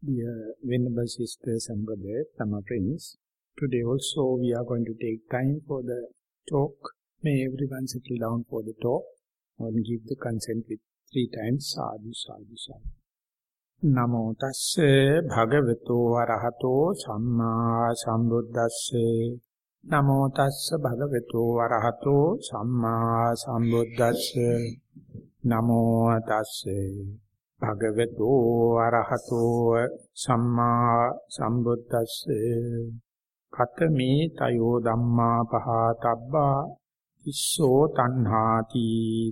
Dear Venerable Sisters and Brothers, my friends, today also we are going to take time for the talk. May everyone settle down for the talk and give the consent with three times. Sadhu sadhu sadhu. නමෝ තස්සේ භගවතු වරහතෝ සම්මා සම්බුද්දස්සේ නමෝ තස්ස භගවතු වරහතෝ සම්මා සම්බුද්දස්සේ නමෝ තස්සේ භගවතු අරහතෝ සම්මා සම්බුද්දස්සේ කතමේ තයෝ ධම්මා පහතබ්බා ඉස්සෝ තණ්හාති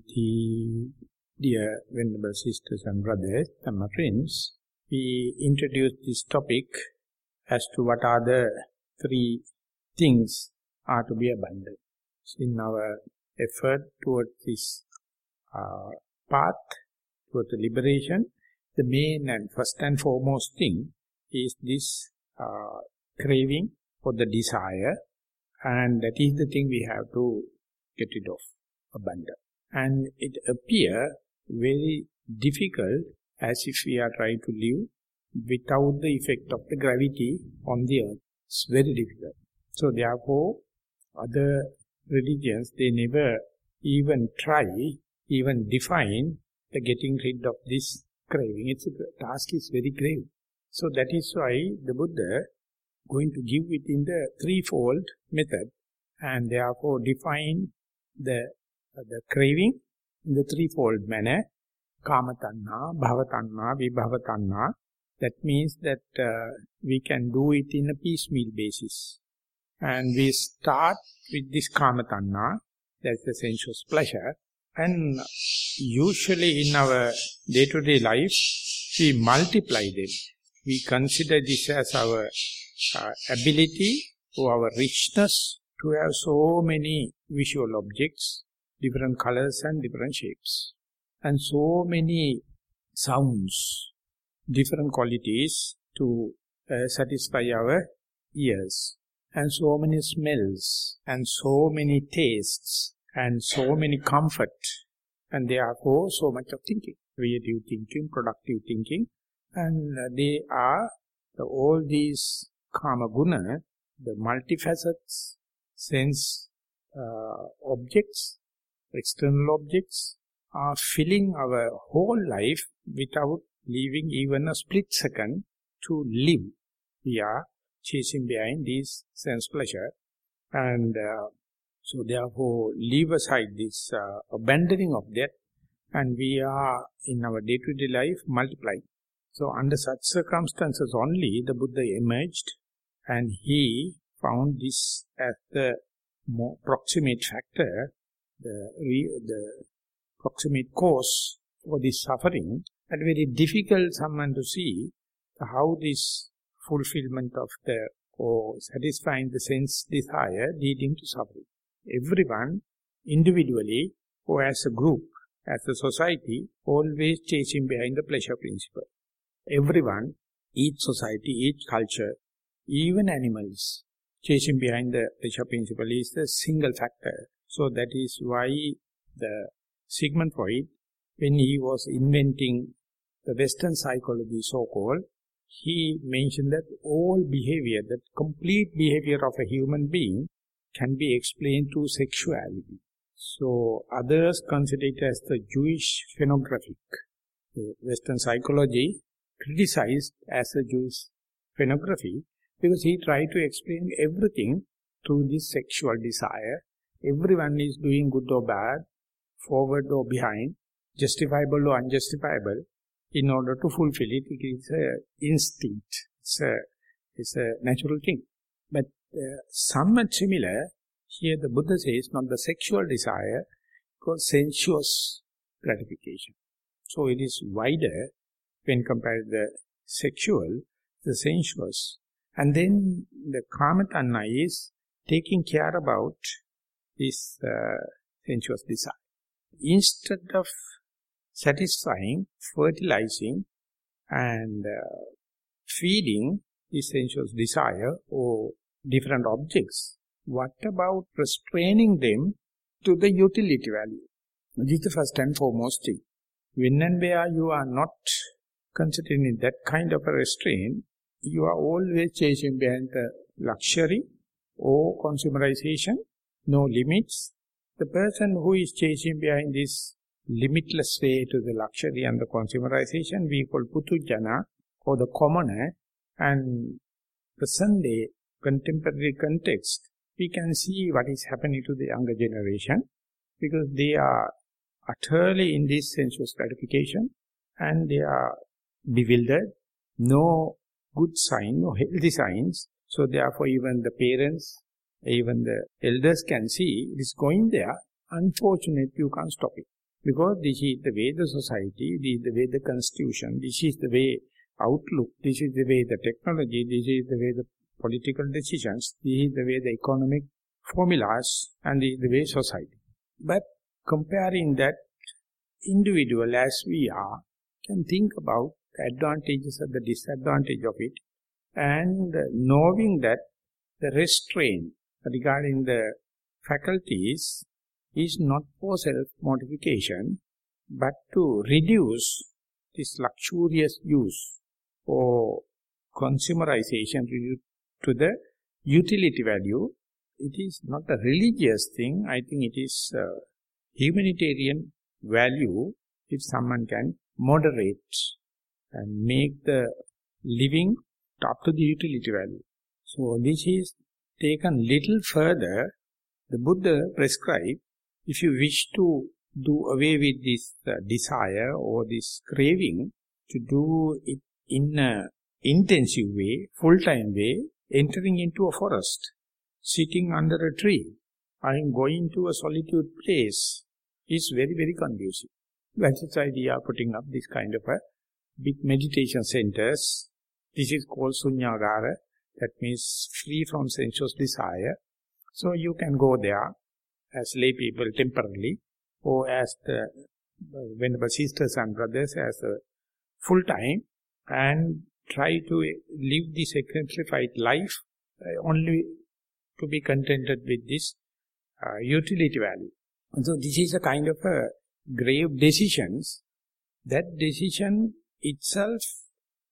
තී dear venerable sisters and brothers and my friends we introduce this topic as to what are the three things are to be abandoned in our effort towards this uh, path for the liberation, the main and first and foremost thing is this uh, craving for the desire and that is the thing we have to get rid of, abandon. And it appear very difficult as if we are trying to live without the effect of the gravity on the earth. It's very difficult. So therefore, other religions, they never even try, even define the getting rid of this craving. It's a task is very grave. So that is why the Buddha going to give it in the threefold method. And therefore define the uh, the craving in the threefold manner. Kama tanha bhava tanha vibhava tanha that means that uh, we can do it in a piecemeal basis. And we start with this kama tanha that's the sensuous pleasure and usually in our day-to-day -day life, we multiply them. We consider this as our uh, ability or our richness to have so many visual objects, different colors and different shapes. And so many sounds, different qualities to uh, satisfy our ears. And so many smells, and so many tastes, and so many comfort. And therefore so much of thinking creative thinking productive thinking. And they are the, all these kama guna the multifacets sense uh, objects external objects are filling our whole life without leaving even a split second to live. We are chasing behind these sense pleasure. And uh, so therefore, leave aside this uh, abandoning of that and we are in our day-to-day -day life multiplying. So under such circumstances only the Buddha emerged and he found this as the more proximate factor, the, the proximate cause for this suffering and very difficult someone to see how this fulfillment of the or satisfying the sense desire leading to suffering everyone individually or as a group, as a society, always chasing behind the pleasure principle. Everyone, each society, each culture, even animals, chasing behind the pleasure principle is the single factor. So that is why the Sigmund Freud, when he was inventing the Western psychology so-called, he mentioned that all behavior, that complete behavior of a human being can be explained through sexuality. So others consider it as the Jewish phenographic. The Western psychology criticized as a Jewish phenography because he tried to explain everything through this sexual desire. Everyone is doing good or bad, forward or behind, justifiable or unjustifiable. In order to fulfill it, it is an instinct. It's a, it's a natural thing. But somewhat similar, here the Buddha says not the sexual desire, because sensuous gratification. So it is wider when compared to the sexual, the sensuous. And then the kamatanha is taking care about this uh, sensuous desire. Instead of satisfying, fertilizing and uh, feeding the sensuous desire or different objects. What about restraining them to the utility value? This is the first and foremost thing. When and where you are not considering that kind of a restraint, you are always chasing behind the luxury or consumerization, no limits. The person who is chasing behind this limitless way to the luxury and the consumerization, we call puthujjana or the commoner. And present day contemporary context, we can see what is happening to the younger generation because they are utterly in this sensuous gratification and they are bewildered, no good sign, no healthy signs. So therefore even the parents, even the elders can see it is going there. Unfortunately, you can't stop it. Because this is the way the society, this is the way the constitution, this is the way outlook, this is the way the technology, this is the way the political decisions, is the way the economic formulas, and is the way society. But comparing that individual as we are, can think about the advantages and the disadvantage of it, and knowing that the restraint regarding the faculties is not for self-mortification, but to reduce this luxurious use or consumerization to the utility value. It is not a religious thing. I think it is humanitarian value if someone can moderate and make the living up to the utility value. So this is taken little further. The Buddha prescribed, if you wish to do away with this uh, desire or this craving, to do it in a intensive way, full-time way, entering into a forest, sitting under a tree, and going to a solitude place is very, very conducive. That is why we are putting up this kind of a big meditation centers. This is called Sunyagara. That means free from sensuous desire. So you can go there as lay people temporarily or as the uh, Venerable Sisters and Brothers as a full time and try to live this exemplified life uh, only to be contented with this uh, utility value. And so this is a kind of a grave decisions. That decision itself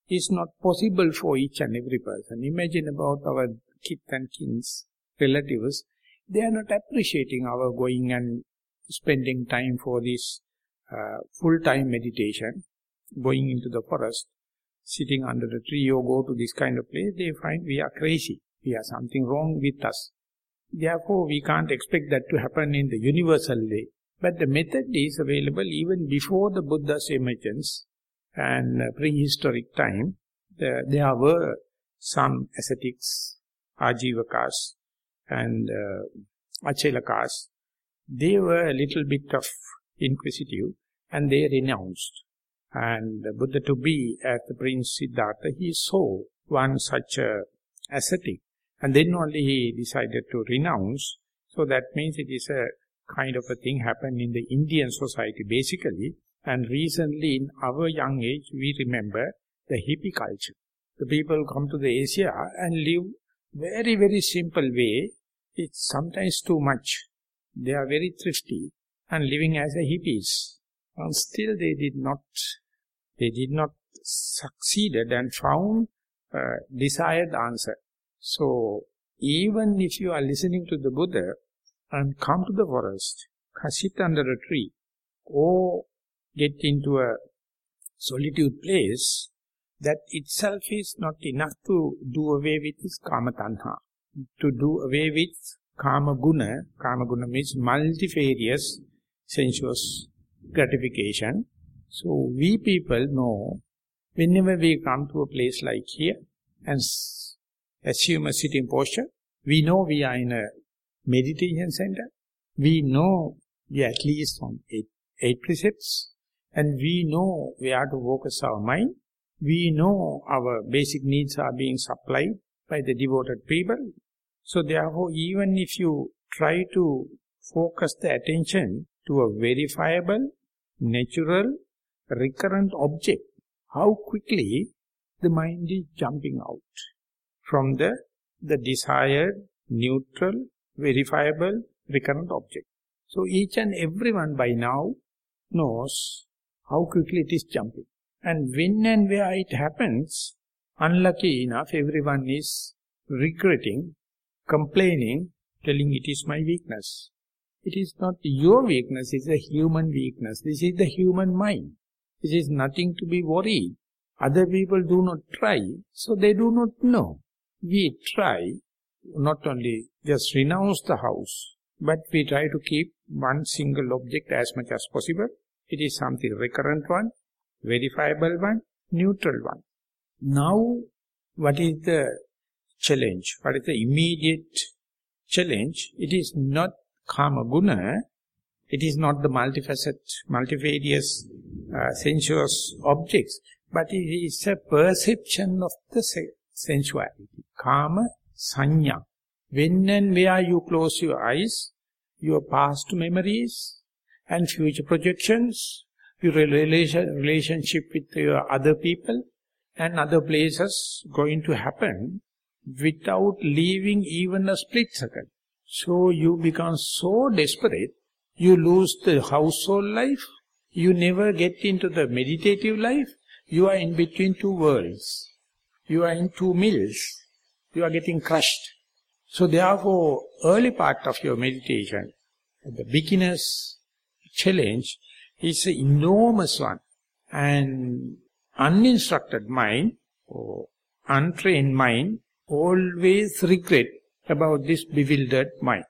is not possible for each and every person. Imagine about our kith and kins, relatives, they are not appreciating our going and spending time for this uh, full-time meditation, going into the forest, sitting under the tree or go to this kind of place, they find we are crazy. We have something wrong with us. Therefore, we can't expect that to happen in the universal way. But the method is available even before the Buddha's emergence and prehistoric time. There were some ascetics, ajivakas and uh, achelakas. They were a little bit of inquisitive and they renounced. And Buddha to be as the Prince Siddhartha, he saw one such a ascetic and then only he decided to renounce. So that means it is a kind of a thing happened in the Indian society basically. And recently in our young age, we remember the hippie culture. The people come to the Asia and live very, very simple way. It's sometimes too much. They are very thrifty and living as a hippies. And still they did not, they did not succeeded and found a desired answer. So, even if you are listening to the Buddha and come to the forest, sit under a tree, or get into a solitude place, that itself is not enough to do away with this kama tanha. To do away with kama guna, kama guna means multifarious sensuous gratification. So we people know, whenever we come to a place like here and assume a sitting posture. We know we are in a meditation center. We know we are at least on eight, eight precepts. And we know where to focus our mind. We know our basic needs are being supplied by the devoted people. So therefore, even if you try to focus the attention to a verifiable, natural, recurrent object, how quickly the mind is jumping out from the, the desired, neutral, verifiable, recurrent object. So each and everyone by now knows how quickly it is jumping. And when and where it happens, unlucky enough, everyone is regretting, complaining, telling it is my weakness. It is not your weakness, it's a human weakness. This is the human mind. This is nothing to be worried. Other people do not try, so they do not know. We try, not only just renounce the house, but we try to keep one single object as much as possible. It is something recurrent one, verifiable one, neutral one. Now, what is the challenge? What is the immediate challenge? It is not kama guna, it is not the multifaceted, multifarious, uh, sensuous objects, but it is a perception of the sensuality. Kama, sanya. When and where you close your eyes, your past memories and future projections, your relation, relationship with your other people and other places going to happen without leaving even a split second. So you become so desperate, you lose the household life, you never get into the meditative life, you are in between two worlds. You are in two mills, you are getting crushed. So therefore, early part of your meditation, the beginner's challenge is an enormous one. And uninstructed mind or untrained mind always regret about this bewildered mind,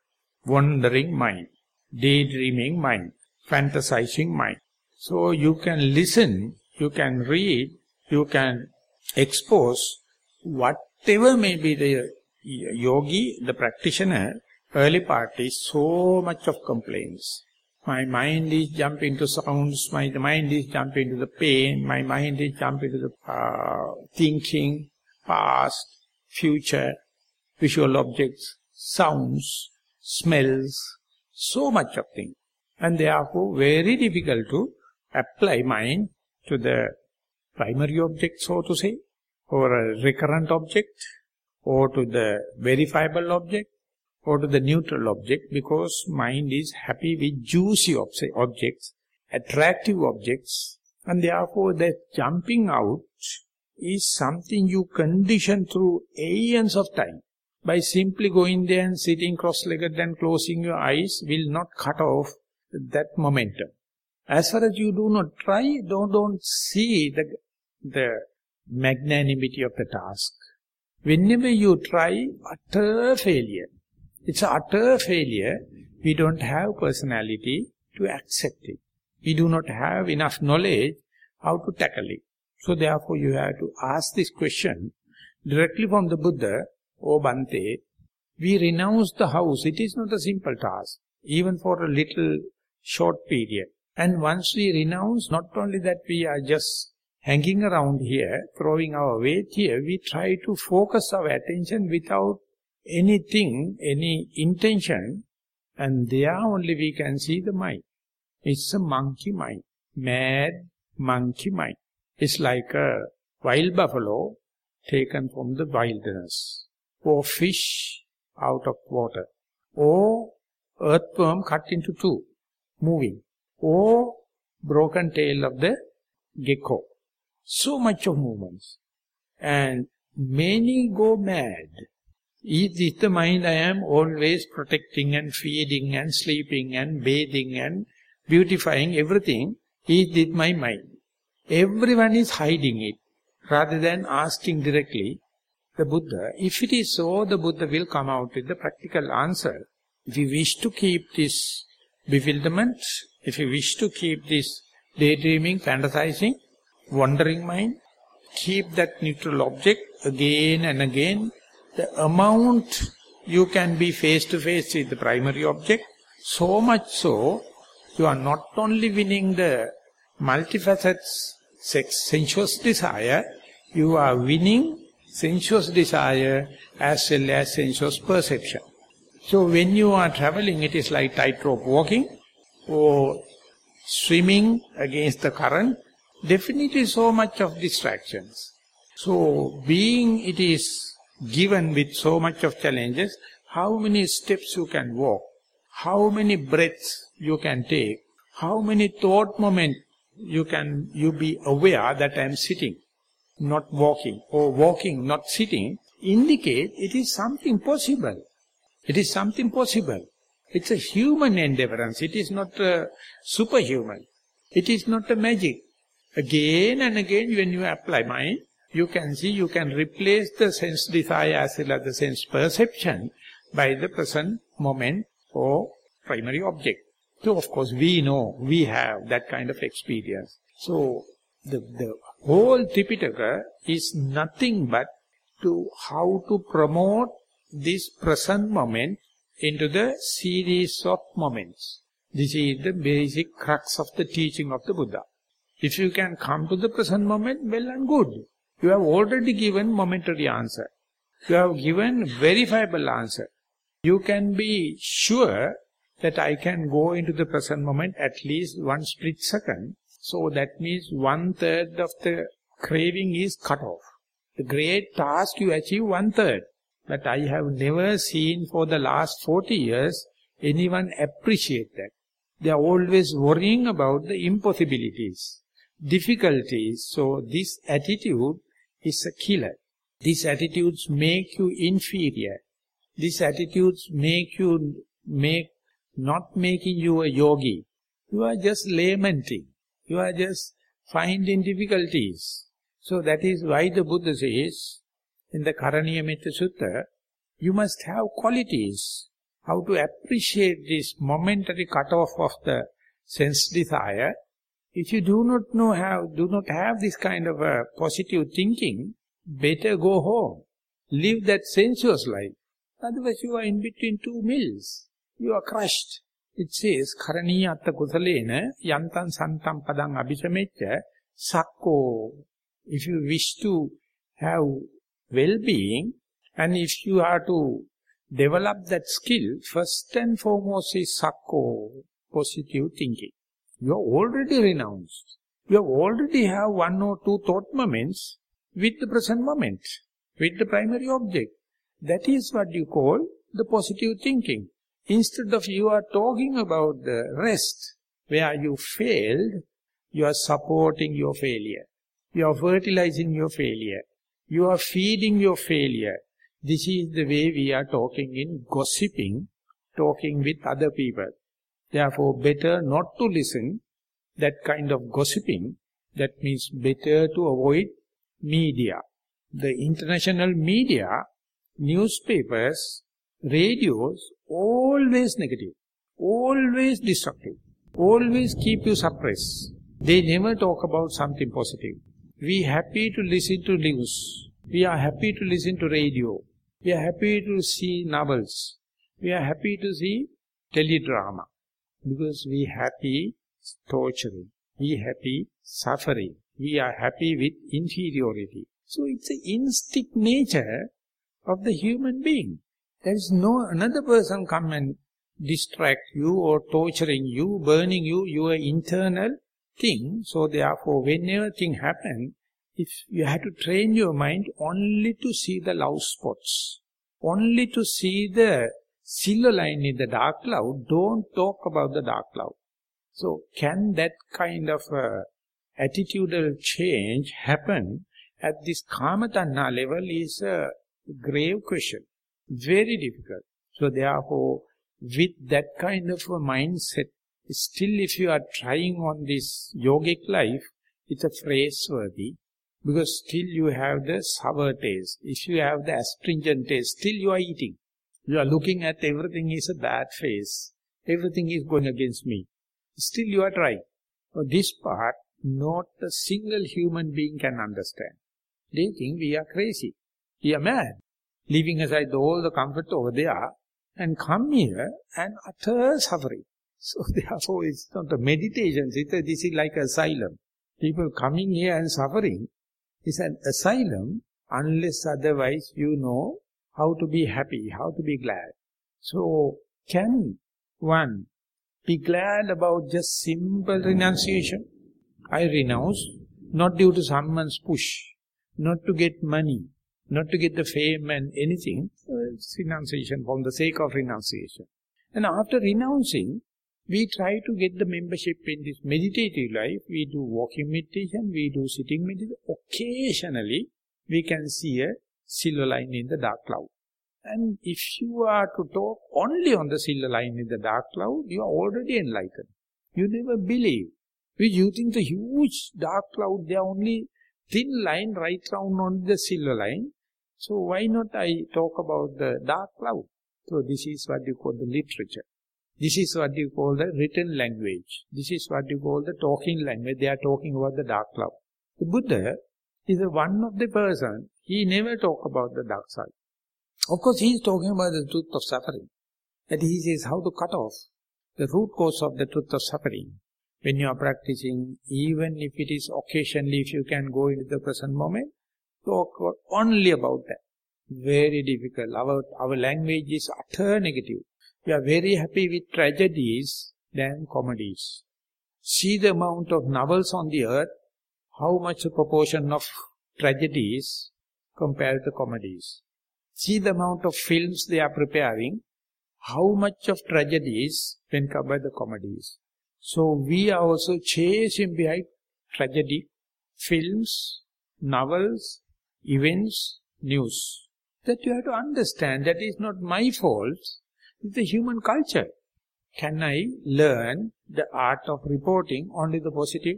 wandering mind, daydreaming mind, fantasizing mind. So you can listen, you can read, you can expose whatever may be the yogi, the practitioner, early part is so much of complaints. My mind is jumping to sounds, my mind is jumping to the pain, my mind is jumping to the uh, thinking, past, future, visual objects, sounds, smells, so much of things. And therefore very difficult to apply mind to the primary object, so to say, or a recurrent object, or to the verifiable object, or to the neutral object, because mind is happy with juicy objects, attractive objects, and therefore that jumping out is something you condition through aeons of time. By simply going there and sitting cross-legged and closing your eyes will not cut off that momentum. As far as you do not try, don't, don't see the, the magnanimity of the task. Whenever you try, utter failure. It's utter failure. We don't have personality to accept it. We do not have enough knowledge how to tackle it. So therefore you have to ask this question directly from the Buddha, O Bante, we renounce the house. It is not a simple task, even for a little short period. And once we renounce, not only that we are just hanging around here, throwing our weight here, we try to focus our attention without anything, any intention, and there only we can see the mind. It's a monkey mind, mad monkey mind. It's like a wild buffalo taken from the wilderness, or fish out of water, or earthworm cut into two, moving, or broken tail of the gecko. So much of movements. And many go mad. Is this the mind I am always protecting and feeding and sleeping and bathing and beautifying everything? Is this my mind? Everyone is hiding it. Rather than asking directly the Buddha, if it is so, the Buddha will come out with the practical answer. If you wish to keep this bewilderment, if you wish to keep this daydreaming, fantasizing, wandering mind, keep that neutral object again and again. The amount you can be face to face with the primary object, so much so, you are not only winning the multifaceted sex, sensuous desire, you are winning sensuous desire as well as sensuous perception. So when you are traveling, it is like tightrope walking or swimming against the current, definitely so much of distractions. So being it is given with so much of challenges, how many steps you can walk, how many breaths you can take, how many thought moments you can you be aware that I am sitting, not walking, or walking, not sitting, indicate it is something possible. It is something possible. It's a human endeavorance. It is not superhuman. It is not a magic. Again and again when you apply mind, you can see you can replace the sense desire as well as the sense perception by the present moment or primary object. So of course we know, we have that kind of experience. So the, the whole Tripitaka is nothing but to how to promote this present moment into the series of moments. This is the basic crux of the teaching of the Buddha. If you can come to the present moment, well and good. You have already given momentary answer. You have given verifiable answer. You can be sure that I can go into the present moment at least one split second. So that means one third of the craving is cut off. The great task you achieve one third. But I have never seen for the last 40 years anyone appreciate that. They are always worrying about the impossibilities, difficulties. So this attitude is a killer. These attitudes make you inferior. These attitudes make you make not making you a yogi. You are just lamenting. You are just finding difficulties. So that is why the Buddha says, in the Karaniyametta Sutta, you must have qualities. How to appreciate this momentary cut-off of the sense desire. If you do not know how, do not have this kind of a positive thinking, better go home. Live that sensuous life. Otherwise you are in between two mills. You are crushed. It says, Karaniyatta kusalena yantan santam padang abhisamecha sakko. If you wish to have well-being, and if you are to develop that skill, first and foremost is sakko, positive thinking. You are already renounced. You already have one or two thought moments with the present moment, with the primary object. That is what you call the positive thinking. Instead of you are talking about the rest, where you failed, you are supporting your failure. You are fertilizing your failure. You are feeding your failure. This is the way we are talking in gossiping, talking with other people. Therefore, better not to listen that kind of gossiping. That means better to avoid media. The international media, newspapers, radios, always negative, always destructive, always keep you suppressed. They never talk about something positive. We happy to listen to news. We are happy to listen to radio. We are happy to see novels. We are happy to see teledrama. Because we happy torturing. We happy suffering. We are happy with inferiority. So it's the instinct nature of the human being. There is no another person come and distract you or torturing you, burning you, your internal thing. So therefore, whenever thing happen, if you have to train your mind only to see the love spots, only to see the silver line in the dark cloud, don't talk about the dark cloud. So can that kind of uh, attitudinal change happen at this kamatanha level is a grave question. Very difficult. So therefore, with that kind of a mindset, still if you are trying on this yogic life, it's a phrase worthy because still you have the sour taste. If you have the astringent taste, still you are eating. You are looking at everything is a bad face. Everything is going against me. Still you are trying. For this part, not a single human being can understand. They think we are crazy. We are mad. Leaving aside all the comfort over there and come here and utter suffering. So therefore it's not a meditation, it's this is like asylum. People coming here and suffering is an asylum unless otherwise you know how to be happy, how to be glad. So can one be glad about just simple renunciation. I renounce, not due to someone's push, not to get money, not to get the fame and anything. It's renunciation from the sake of renunciation. And after renouncing, We try to get the membership in this meditative life. We do walking meditation, we do sitting meditation. Occasionally, we can see a silver line in the dark cloud. And if you are to talk only on the silver line in the dark cloud, you are already enlightened. You never believe. You think the huge dark cloud, they are only thin line right round on the silver line. So why not I talk about the dark cloud? So this is what you call the literature. This is what you call the written language. This is what you call the talking language. They are talking about the dark cloud. The Buddha is a one of the person, he never talk about the dark side. Of course, he is talking about the truth of suffering. That he says how to cut off the root cause of the truth of suffering. When you are practicing, even if it is occasionally, if you can go into the present moment, talk only about that. Very difficult. Our, our language is utter negative. We are very happy with tragedies than comedies. See the amount of novels on the earth, how much a proportion of tragedies compared to comedies. See the amount of films they are preparing, how much of tragedies when covered the comedies. So we are also chasing behind tragedy, films, novels, events, news. That you have to understand that is not my fault, it's the human culture. Can I learn the art of reporting only the positive,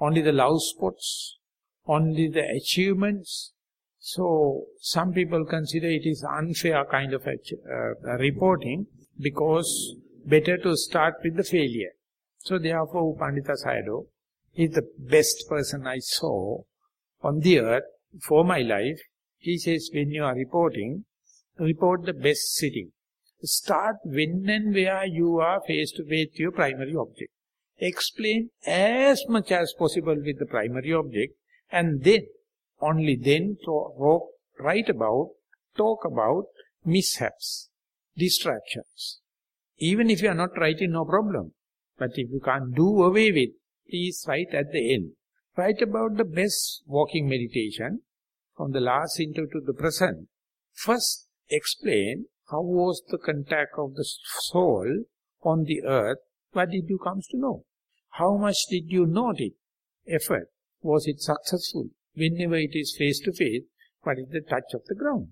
only the love spots, only the achievements? So, some people consider it is unfair kind of uh, reporting because better to start with the failure. So therefore, Pandita Sayadaw is the best person I saw on the earth for my life. He says, when you are reporting, report the best sitting. Start when and where you are face to face your primary object. Explain as much as possible with the primary object and then, only then, talk, write about, talk about mishaps, distractions. Even if you are not writing, no problem. But if you can't do away with, please write at the end. Write about the best walking meditation from the last interview to the present. First, explain how was the contact of the soul on the earth? What did you come to know? How much did you note it? Effort. Was it successful? Whenever it is face to face, what is the touch of the ground?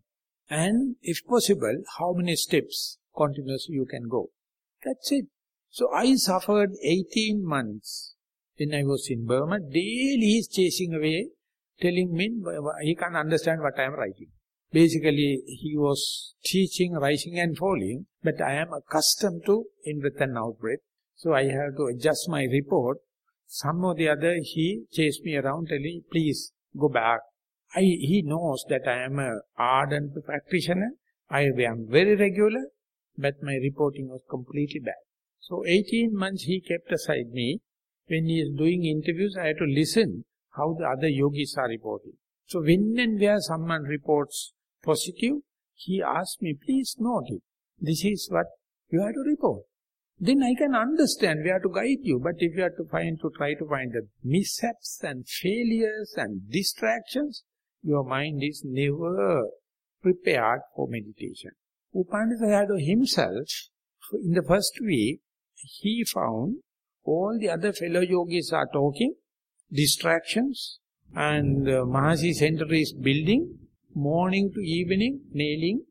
And if possible, how many steps continuously you can go? That's it. So I suffered 18 months when I was in Burma. Daily he is chasing away, telling me he can't understand what I am writing. Basically, he was teaching rising and falling, but I am accustomed to in-breath and out-breath. So I have to adjust my report. Some or the other, he chased me around telling, please go back. I, he knows that I am a ardent practitioner. I am very regular, but my reporting was completely bad. So 18 months he kept aside me. When he is doing interviews, I had to listen how the other yogis are reporting. So when and where someone reports positive, he asked me, please note it. This is what you have to report. Then I can understand where to guide you. But if you have to find, to try to find the mishaps and failures and distractions, your mind is never prepared for meditation. U Pandita himself, in the first week, he found all the other fellow yogis are talking, distractions, and uh, Mahasi Center is building, morning to evening, nailing,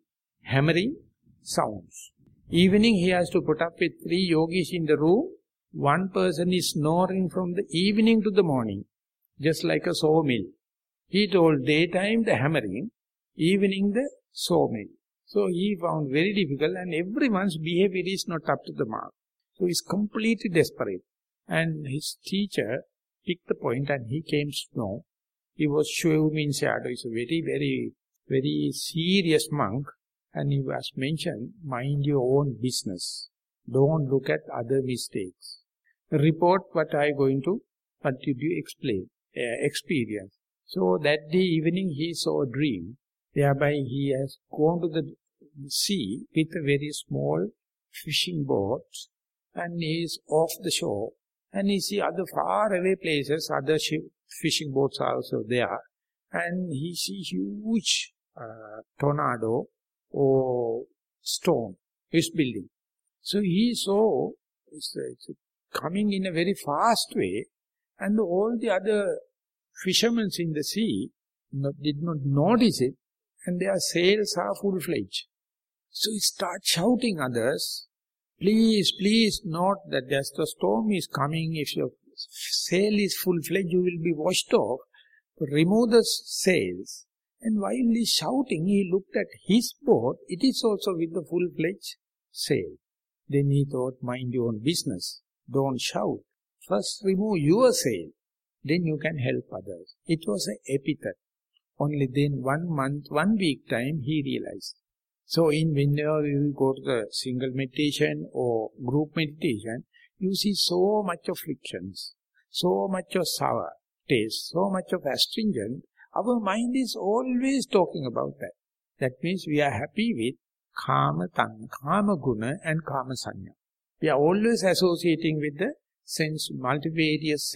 hammering, sounds. Evening he has to put up with three yogis in the room. One person is snoring from the evening to the morning, just like a sawmill. He told daytime the hammering, evening the sawmill. So he found very difficult and everyone's behavior is not up to the mark. So he's completely desperate. And his teacher picked the point and he came to know he was Shwehumin Sayadaw, is a very, very, very serious monk. And he was mentioned, mind your own business. Don't look at other mistakes. Report what I going to, what did you explain, uh, experience. So that day evening he saw a dream. Thereby he has gone to the sea with a very small fishing boat and he is off the shore and he see other far away places, other ship, fishing boats are also there. And he see huge uh, tornado or storm is building. So he saw it's, it's coming in a very fast way, and all the other fishermen in the sea not, did not notice it, and their sails are full-fledged. So he starts shouting others, please, please note that there's the storm is coming. If your sail is full-fledged, you will be washed off. Remove the sails. And while he's shouting, he looked at his boat. It is also with the full-fledged sail. Then he thought, mind your own business. Don't shout. First remove your sail. Then you can help others. It was an epithet. Only then one month, one week time, he realized. So in whenever you go to the single meditation or group meditation, you see so much of frictions, so much of sour taste, so much of astringent. Our mind is always talking about that. That means we are happy with kama tan, kama guna and kama sanya. We are always associating with the sense, multivarious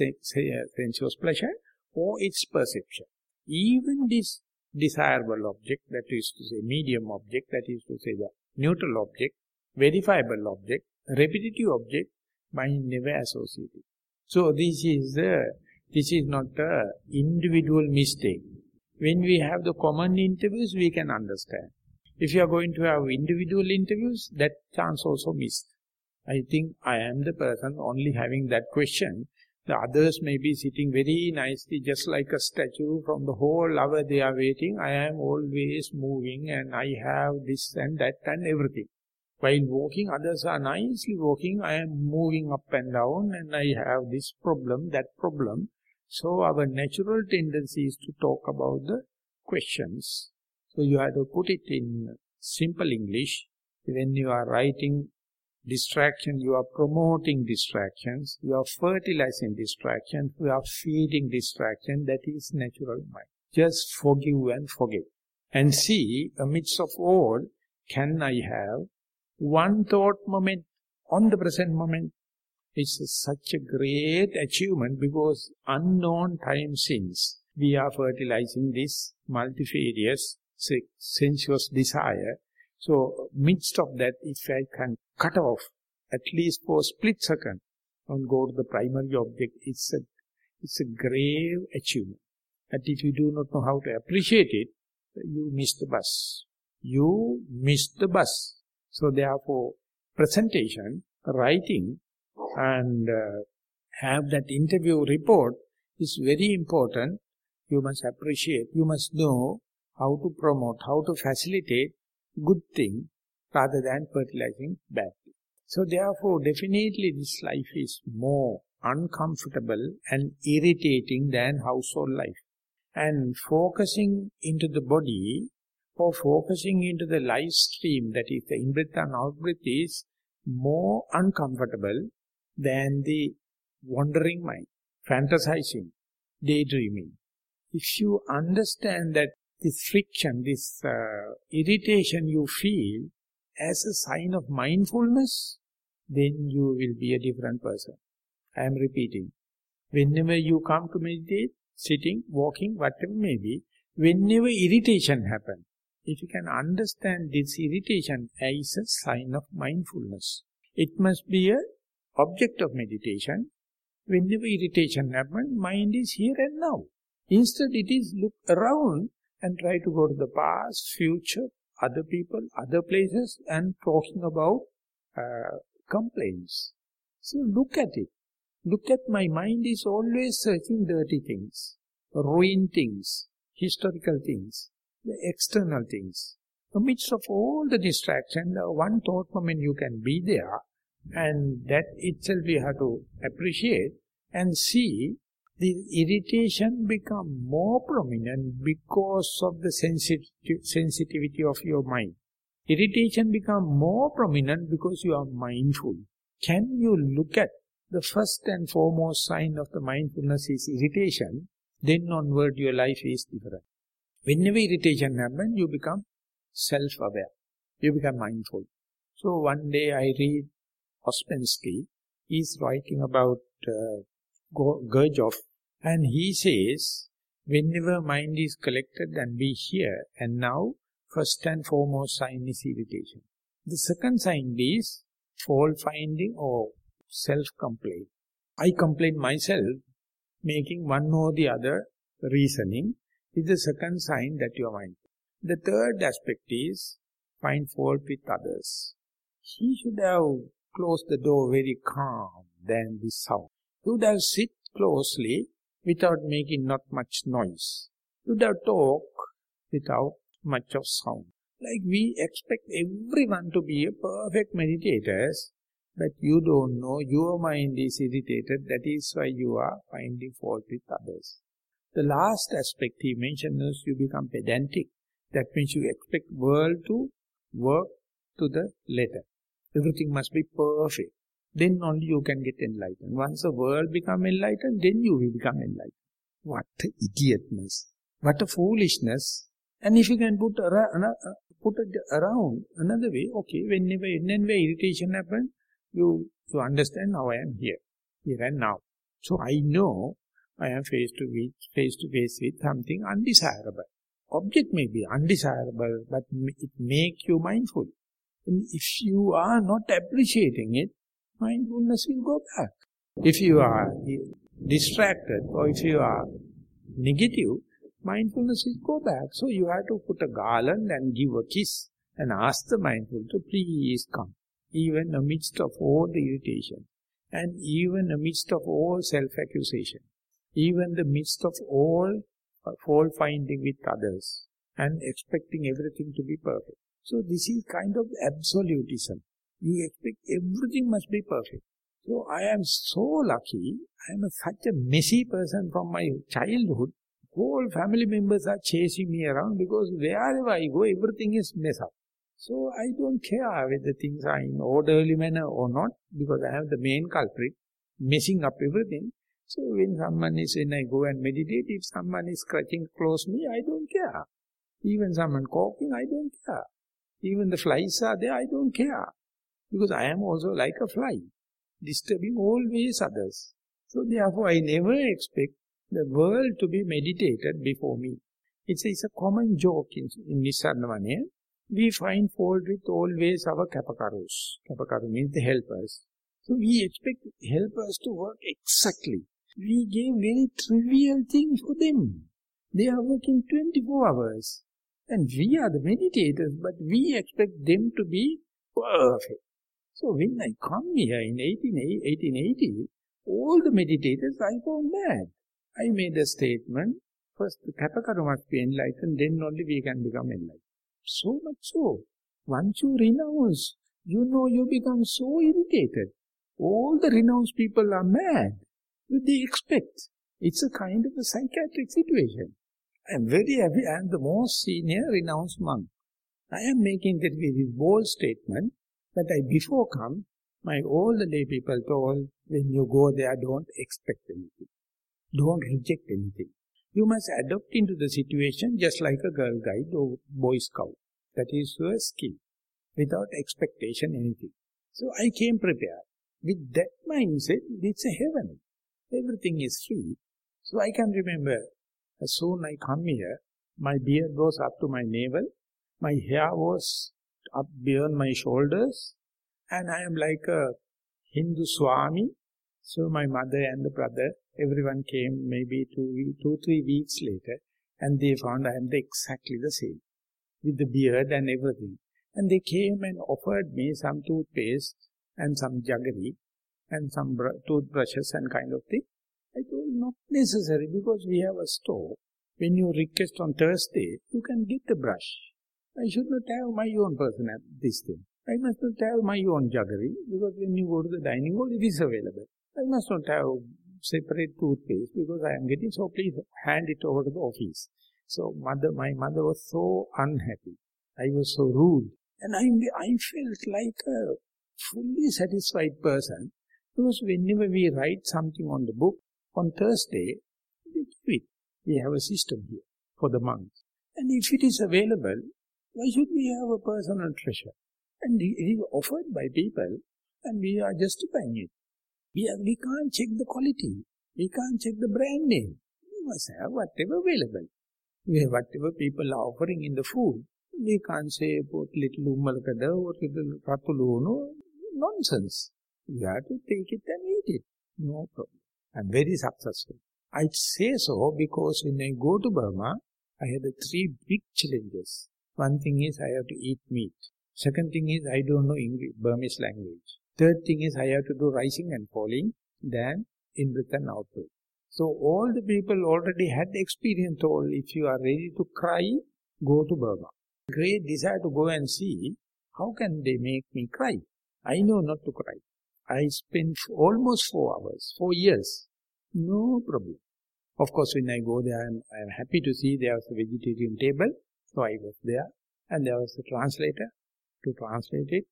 sensuous pleasure or its perception. Even this desirable object, that is to say medium object, that is to say the neutral object, verifiable object, repetitive object, mind never associated. So this is a, this is not a individual mistake. When we have the common interviews, we can understand. If you are going to have individual interviews, that chance also missed. I think I am the person only having that question the others may be sitting very nicely, just like a statue from the whole hour they are waiting. I am always moving and I have this and that and everything. While walking, others are nicely walking. I am moving up and down and I have this problem, that problem. So our natural tendency is to talk about the questions. So you have to put it in simple English. When you are writing distraction, you are promoting distractions, you are fertilizing distractions, you are feeding distraction, that is natural mind. Just forgive and forget. And see, amidst of all, can I have one thought moment on the present moment? is such a great achievement because unknown time since we are fertilizing this multifarious sensuous desire. So, midst of that, if I can cut off at least for a split second and go to the primary object, it's a, it's a grave achievement. That if you do not know how to appreciate it, you miss the bus. You miss the bus. So therefore, presentation, writing, and uh, have that interview report is very important. You must appreciate, you must know how to promote, how to facilitate good thing rather than fertilizing bad. thing. So therefore, definitely this life is more uncomfortable and irritating than household life. And focusing into the body or focusing into the life stream, that is the in-breath and out-breath is more uncomfortable than the wandering mind, fantasizing, daydreaming. If you understand that this friction, this uh, irritation you feel as a sign of mindfulness, then you will be a different person. I am repeating. Whenever you come to meditate, sitting, walking, whatever may be, whenever irritation happens, if you can understand this irritation as a sign of mindfulness, it must be a object of meditation. Whenever irritation happens, mind is here and now. Instead, it is look around and try to go to the past, future, other people, other places and talking about uh, complaints. So look at it. Look at my mind is always searching dirty things, ruined things, historical things, the external things. Amidst of all the distraction, the one thought moment you can be there and that itself we have to appreciate and see the irritation become more prominent because of the sensitivity of your mind. Irritation become more prominent because you are mindful. Can you look at the first and foremost sign of the mindfulness is irritation, then onward your life is different. Whenever irritation happens, you become self-aware. You become mindful. So one day I read Ouspensky, he's writing about uh, Gurdjieff, and he says, whenever mind is collected and we hear, and now first and foremost sign is irritation. The second sign is fault finding or self-complaint. I complain myself, making one or the other reasoning, is the second sign that you are mindful. The third aspect is find fault with others. He should have closed the door very calm than this sound. He would have sit closely without making not much noise. He would have talk without much of sound. Like we expect everyone to be a perfect meditators, but you don't know, your mind is irritated, that is why you are finding fault with others. The last aspect he mentioned is you become pedantic. That means you expect world to work to the letter. Everything must be perfect. Then only you can get enlightened. Once the world become enlightened, then you will become enlightened. What idiotness. What a foolishness. And if you can put, around, uh, put it around another way, okay, whenever, whenever irritation happens, you, you understand how I am here, here and now. So I know I am face to face, face to face with something undesirable. Object may be undesirable, but it make you mindful. And if you are not appreciating it, mindfulness will go back. If you are distracted or if you are negative, mindfulness will go back. So you have to put a garland and give a kiss and ask the mindful to please come. Even amidst of all the irritation and even amidst of all self-accusation, even the midst of all fault finding with others and expecting everything to be perfect. So this is kind of absolutism. You expect everything must be perfect. So I am so lucky, I am a, such a messy person from my childhood. Whole family members are chasing me around because wherever I go, everything is mess up. So I don't care whether things are in orderly manner or not, because I am the main culprit, messing up everything. So when someone is, when I go and meditate, if someone is scratching close me, I don't care. Even someone coughing, I don't care. Even the flies are there, I don't care. Because I am also like a fly, disturbing always others. So therefore I never expect the world to be meditated before me. It's, it's a common joke in, in Nissarana Vanaya. We find fault with always our kapakarus. Kapakaru means the helpers. So we expect helpers to work exactly. We gave very trivial things for them. They are working 24 hours. And we are the meditators, but we expect them to be perfect. So when I come here in 1880, all the meditators I found mad. I made a statement, first the Kapakaru must be enlightened, then only we can become enlightened. So much so, once you renounce, you know you become so irritated. All the renounced people are mad. They expect. It's a kind of a psychiatric situation. I am very happy. I am the most senior renounced monk. I am making that very bold statement that I before come, my all the lay people told, when you go there, don't expect anything. Don't reject anything. You must adopt into the situation just like a girl guide or boy scout. That is your skill, without expectation anything. So I came prepared. With that mindset, it's a heaven. Everything is free. So I can remember as soon I come here, my beard was up to my navel, my hair was up beyond my shoulders, and I am like a Hindu Swami. So my mother and the brother, everyone came maybe two, two, three weeks later, and they found I am exactly the same, with the beard and everything. And they came and offered me some toothpaste and some jaggery and some toothbrushes and kind of thing. I told not necessary because we have a store. When you request on Thursday, you can get the brush. I should not have my own personal this thing. I must not have my own jaggery because when you go to the dining hall, it is available. I must not have separate toothpaste because I am getting so please hand it over to the office. So mother, my mother was so unhappy. I was so rude. And I, I felt like a fully satisfied person because whenever we write something on the book, on Thursday, give it. We have a system here for the month. And if it is available, why should we have a personal treasure? And it is offered by people and we are justifying it. We, are, we can't check the quality. We can't check the brand name. We must have whatever available. We have whatever people are offering in the food. We can't say put little ummalakada or little ratulu, no, nonsense. You have to take it and eat it. No problem. I'm very successful. I say so because when I go to Burma, I had three big challenges. One thing is I have to eat meat. Second thing is I don't know English, Burmese language. Third thing is I have to do rising and falling, then in-breath and out-breath. So all the people already had experience told if you are ready to cry, go to Burma. Great desire to go and see how can they make me cry. I know not to cry. I spent almost four hours, four years. No problem. Of course, when I go there, I'm, I'm happy to see there was a vegetarian table. So I was there. And there was a translator to translate it.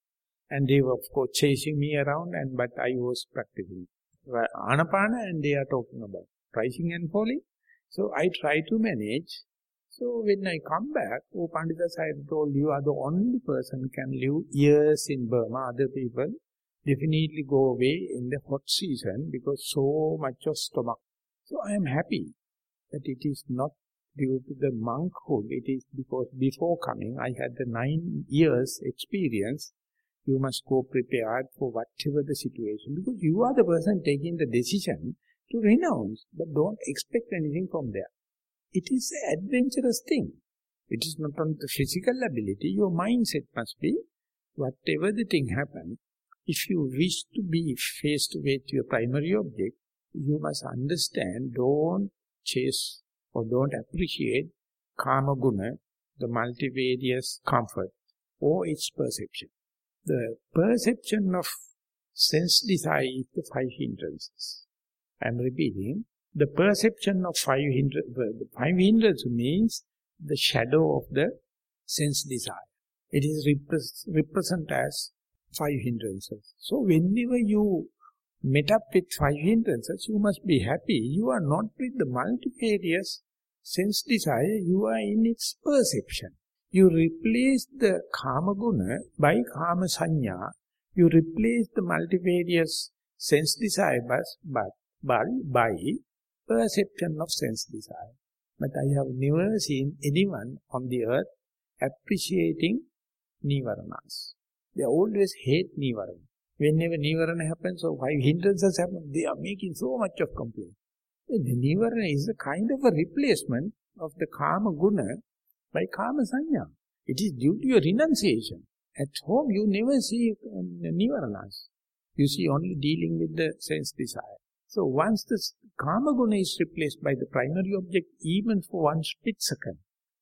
And they were, of course, chasing me around, and but I was practicing. Anapana, and they are talking about rising and falling. So I try to manage. So when I come back, oh Panditas, I told you are the only person can live years in Burma. Other people definitely go away in the hot season because so much of stomach. So I am happy that it is not due to the monkhood. It is because before coming, I had the nine years experience. You must go prepared for whatever the situation because you are the person taking the decision to renounce, but don't expect anything from there. It is an adventurous thing. It is not on the physical ability. Your mindset must be, whatever the thing happens, if you wish to be face to face to your primary object, you must understand, don't chase or don't appreciate kama guna, the multivarious comfort, or its perception. The perception of sense desire is the five hindrances. I am repeating, the perception of five hindrances, the five hindrances means the shadow of the sense desire. It is represented as five hindrances. So whenever you met up with five hindrances, you must be happy. You are not with the multifarious sense desire, you are in its perception. You replace the kama guna by kama sanya. You replace the multifarious sense desire by, by, by perception of sense desire. But I have never seen anyone on the earth appreciating nivaranas. They always hate Nivarana. Whenever Nivarana happens or five hindrances happen, they are making so much of complaint. The Nivarana is a kind of a replacement of the Kama Guna by Kama Sanya. It is due to your renunciation. At home you never see um, Nivaranas. You see only dealing with the sense desire. So once the Kama Guna is replaced by the primary object, even for one split second,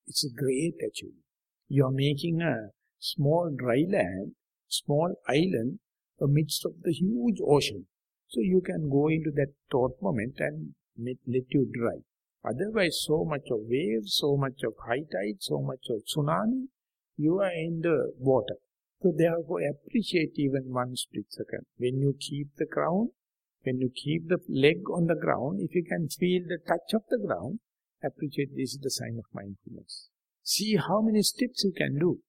it's a great achievement. You are making a small dry land small island amidst of the huge ocean. So you can go into that thought moment and let you dry. Otherwise, so much of waves, so much of high tide, so much of tsunami, you are in the water. So therefore, appreciate even one split second. When you keep the ground, when you keep the leg on the ground, if you can feel the touch of the ground, appreciate this is the sign of mindfulness. See how many steps you can do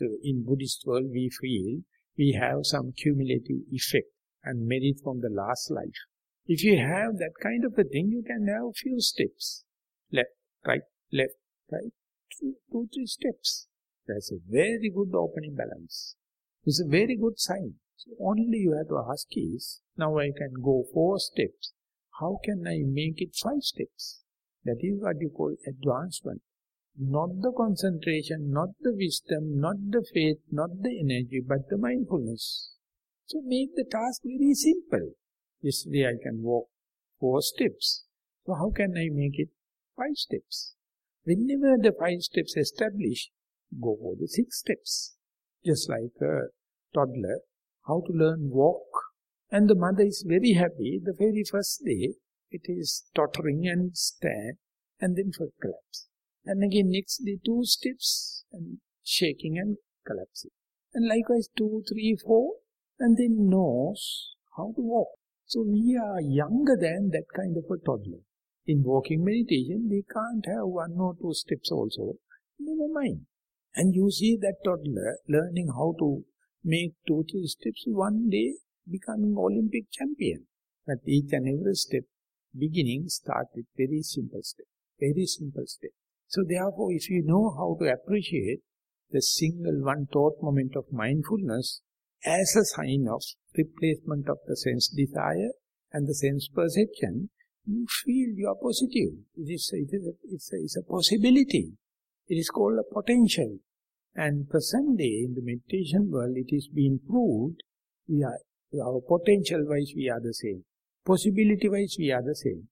in Buddhist world we feel we have some cumulative effect and merit from the last life. If you have that kind of a thing, you can have few steps. Left, right, left, right, two, two three steps. That's a very good opening balance. It's a very good sign. So only you have to ask is, now I can go four steps. How can I make it five steps? That is what you call advancement not the concentration, not the wisdom, not the faith, not the energy, but the mindfulness. So make the task very simple. Yesterday I can walk four steps. So how can I make it five steps? Whenever the five steps established, go for the six steps. Just like a toddler, how to learn walk. And the mother is very happy. The very first day, it is tottering and stand and then for collapse. And again, next the two steps and shaking and collapsing. And likewise, two, three, four, and then knows how to walk. So we are younger than that kind of a toddler. In walking meditation, we can't have one or two steps also. Never mind. And you see that toddler learning how to make two, three steps, one day becoming Olympic champion. But each and every step, beginning, start with very simple step. Very simple step. So therefore, if you know how to appreciate the single one thought moment of mindfulness, as a sign of replacement of the sense desire and the sense perception, you feel you are positive. It is, it is, a, it's, a, it's a possibility. It is called a potential. And present day in the meditation world, it is being proved, we are, our potential-wise we are the same. Possibility-wise we are the same.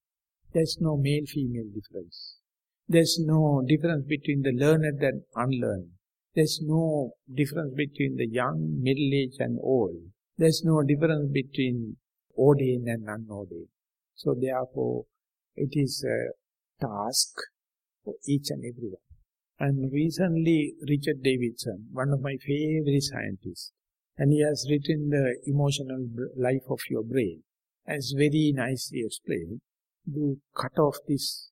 There's no male-female difference. There's no difference between the learned and unlearned. There's no difference between the young, middle-aged and old. There's no difference between ordained and unordained. So therefore, it is a task for each and everyone. And recently, Richard Davidson, one of my favorite scientists, and he has written the emotional life of your brain, as very nicely explained, to cut off this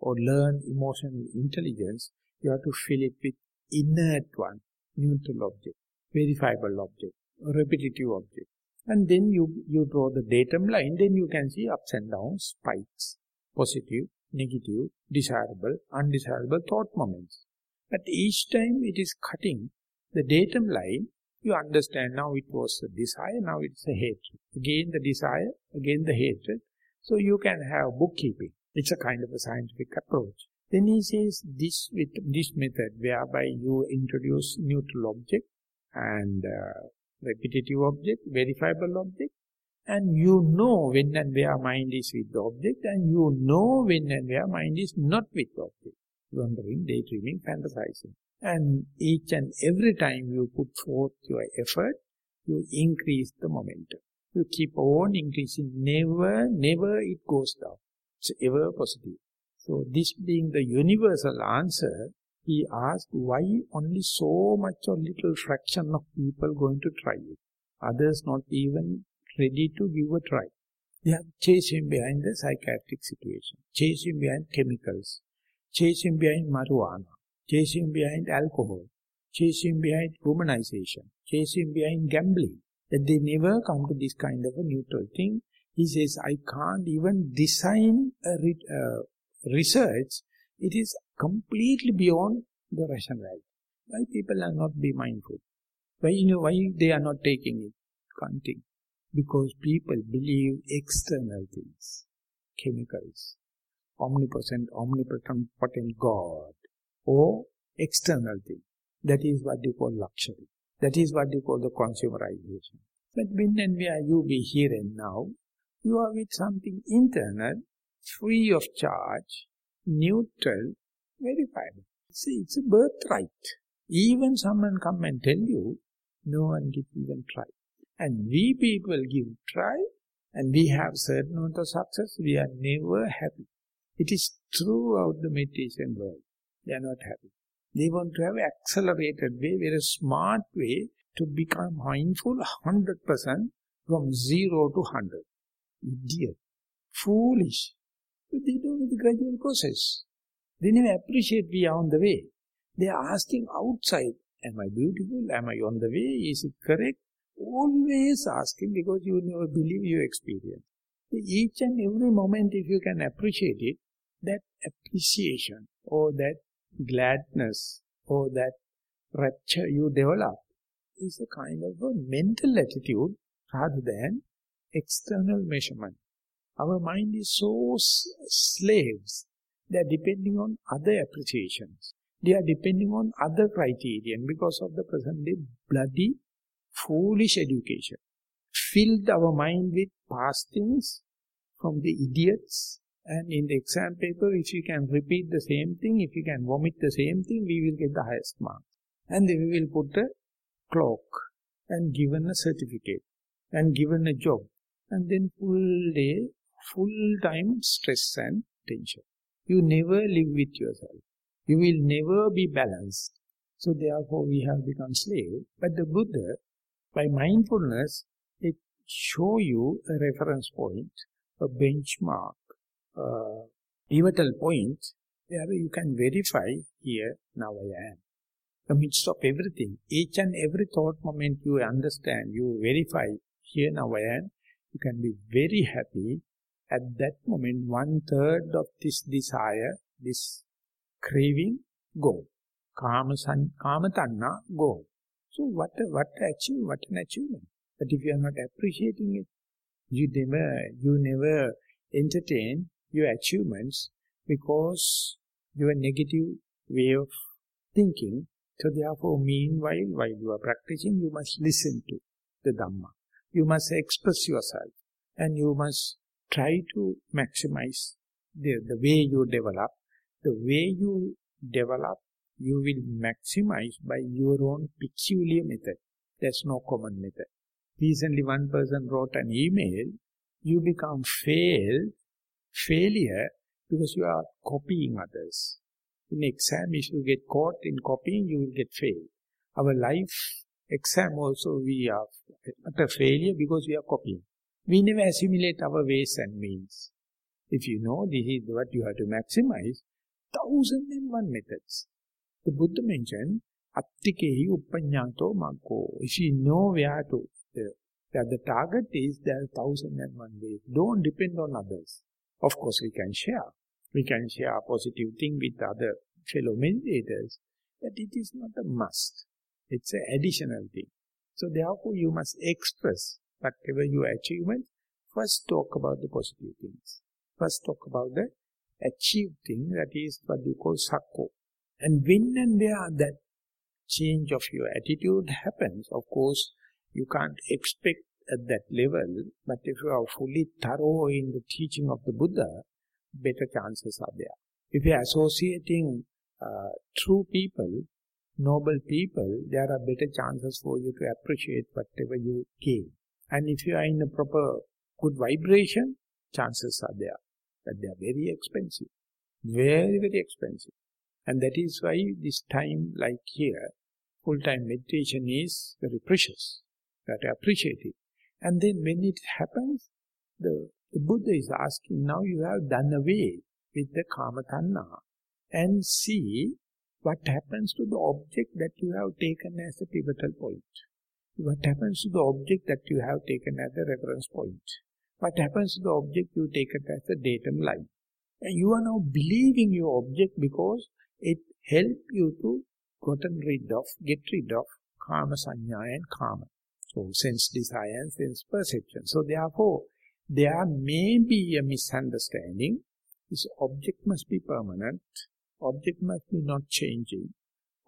or learn emotional intelligence, you have to fill it with inert one, neutral object, verifiable object, repetitive object. And then you, you draw the datum line, then you can see ups and downs, spikes, positive, negative, desirable, undesirable thought moments. But each time it is cutting the datum line, you understand now it was a desire, now it's a hatred. Again the desire, again the hatred. So you can have bookkeeping. It's a kind of a scientific approach. Then he says this with this method whereby you introduce neutral object and uh, repetitive object, verifiable object, and you know when and where mind is with the object, and you know when and where mind is not with the object. Wandering, daydreaming, fantasizing. And each and every time you put forth your effort, you increase the momentum. You keep on increasing. Never, never it goes down. It's ever positive. So this being the universal answer, he asked why only so much or little fraction of people going to try it. Others not even ready to give a try. They are chasing behind the psychiatric situation, chasing behind chemicals, chasing behind marijuana, chasing behind alcohol, chasing behind womanization, chasing behind gambling. That they never come to this kind of a neutral thing. He says, I can't even design a re uh, research. It is completely beyond the rationality. Why people are not be mindful? Why, you know, why they are not taking it? Can't think. Because people believe external things, chemicals, omnipresent, omnipotent potent God, or external thing. That is what you call luxury. That is what you call the consumerization. But when and where you be here and now, you are with something internal, free of charge, neutral, verifiable. See, it's a birthright. Even someone come and tell you, no one give even try. And we people give try, and we have certain amount of success, we are never happy. It is throughout the meditation world. They are not happy. They want to have accelerated way, very smart way to become mindful 100% from 0 to 100. Idiot. Foolish. But they do the gradual process. They never appreciate we are on the way. They are asking outside, am I beautiful? Am I on the way? Is it correct? Always asking because you never believe you experience. Each and every moment, if you can appreciate it, that appreciation or that gladness or that rapture you develop is a kind of a mental attitude rather than external measurement. Our mind is so slaves. They are depending on other appreciations. They are depending on other criterion because of the present day bloody, foolish education. Filled our mind with past things from the idiots and in the exam paper, if you can repeat the same thing, if you can vomit the same thing, we will get the highest mark. And then we will put a clock and given a certificate and given a job. And then full day, full time stress and tension. You never live with yourself. You will never be balanced. So therefore we have become slave. But the Buddha, by mindfulness, it show you a reference point, a benchmark, a pivotal point where you can verify here, now I am. The midst of everything, each and every thought moment you understand, you verify, here now I am, you can be very happy. At that moment, one third of this desire, this craving, go. Kama, san, kama tanha, go. So what, what achieve, what an achievement. But if you are not appreciating it, you never, you never entertain your achievements because your negative way of thinking. So therefore, meanwhile, while you are practicing, you must listen to the Dhamma. You must express yourself and you must try to maximize the, the way you develop. The way you develop, you will maximize by your own peculiar method. There's no common method. Recently one person wrote an email, you become failed, failure because you are copying others. In exam, if you get caught in copying, you will get failed. Our life exam also we are a failure because we are copying. We never assimilate our ways and means. If you know this is what you have to maximize, thousand and one methods. The Buddha mentioned, Attikehi uppanyato maggo. If you know where to, where the target is, there are thousand and one ways. Don't depend on others. Of course, we can share. We can share a positive thing with other fellow meditators, but it is not a must. It's an additional thing. So therefore, you must express whatever your achievement, first talk about the positive things. First talk about the achieved thing, that is what you call sakko. And when and where that change of your attitude happens, of course, you can't expect at that level, but if you are fully thorough in the teaching of the Buddha, better chances are there. If you are associating uh, true people, noble people, there are better chances for you to appreciate whatever you gain. And if you are in a proper good vibration, chances are there. But they are very expensive. Very, very expensive. And that is why this time like here, full-time meditation is very precious. Have to appreciate it. And then when it happens, the, the Buddha is asking, now you have done away with the kama tanha and see what happens to the object that you have taken as a pivotal point. What happens to the object that you have taken as a reference point? What happens to the object you take it as a datum line? And you are now believing your object because it helps you to gotten rid of, get rid of kama sanya and kama. So sense desire and sense perception. So therefore, there may be a misunderstanding. This object must be permanent. Object must be not changing.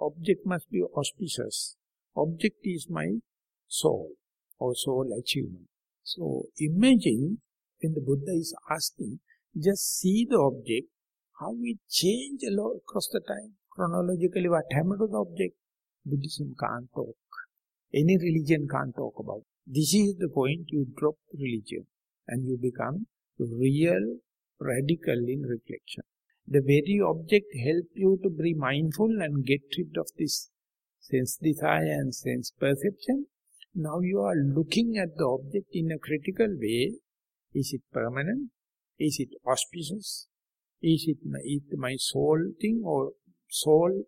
Object must be auspicious. Object is my soul or soul achievement. So imagine when the Buddha is asking, just see the object, how it change across the time. Chronologically, what happened to the object? Buddhism can't talk. Any religion can't talk about. This is the point you drop religion and you become real, radical in reflection. The very object help you to be mindful and get rid of this sense desire and sense perception now you are looking at the object in a critical way. Is it permanent? Is it auspicious? Is it my, it my soul thing or soul